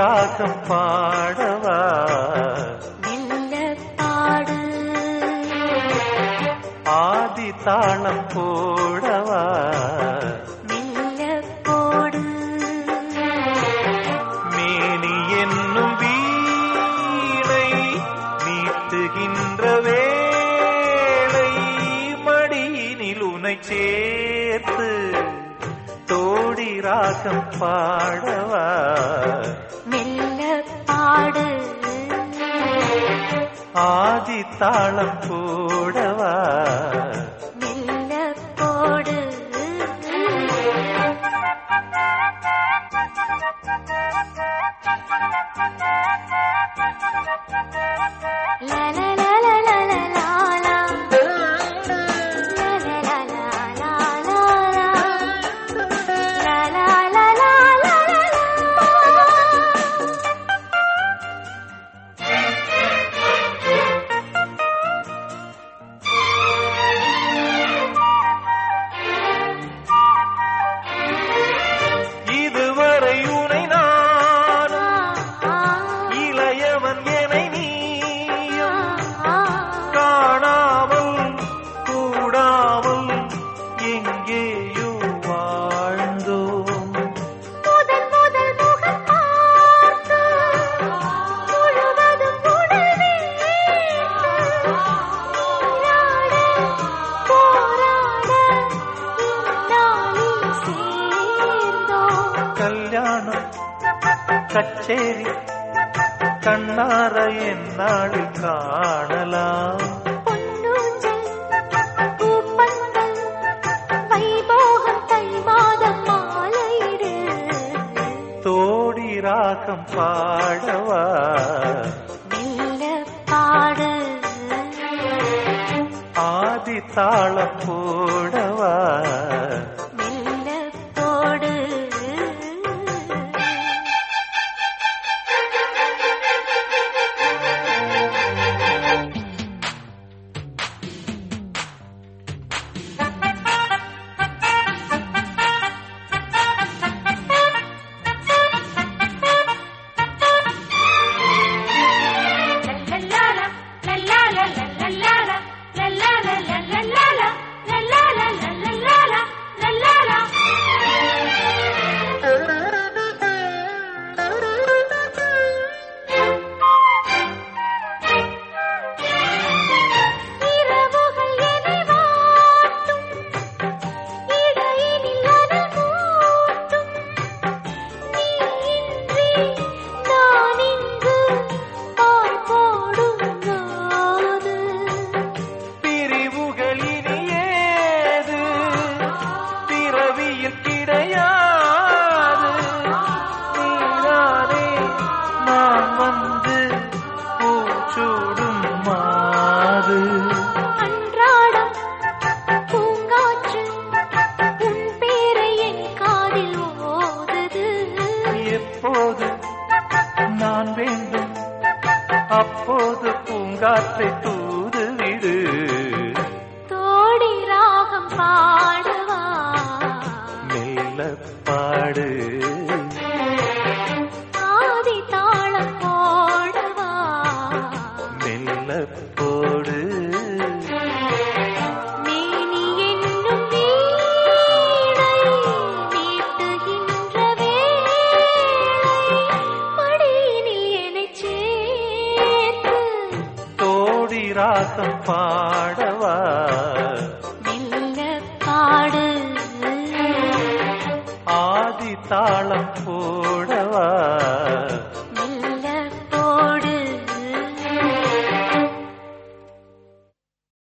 ராகம் பாடவா பாடு ஆதி தாளம் போடவா? போடு மேனி என்னும் வீணை மீட்டுகின்ற வேளை மடியினில் உனை சேர்த்து தோடி ராகம் பாடவா? ஆதி தாளம் போடவா மெல்ல போடு கச்சேரி கண்ணார என்னாளில் காணலாம். தோடி ராகம் பாடவா? பாடு ஆதி தாளப்போ வந்து பூச்சூடும் மாது அன்றாடம் பூங்காற்று உன் பேரை என் காதில் ஓதுது. எப்போது நான் வேண்டும்? அப்போது பூங்காற்றை தூது விடு. தோடி ராகம் பாடவா. மெல்ல பாடு ராசம் பாடவா? மெல்ல பாடு. ஆதி தாளம் போடவா?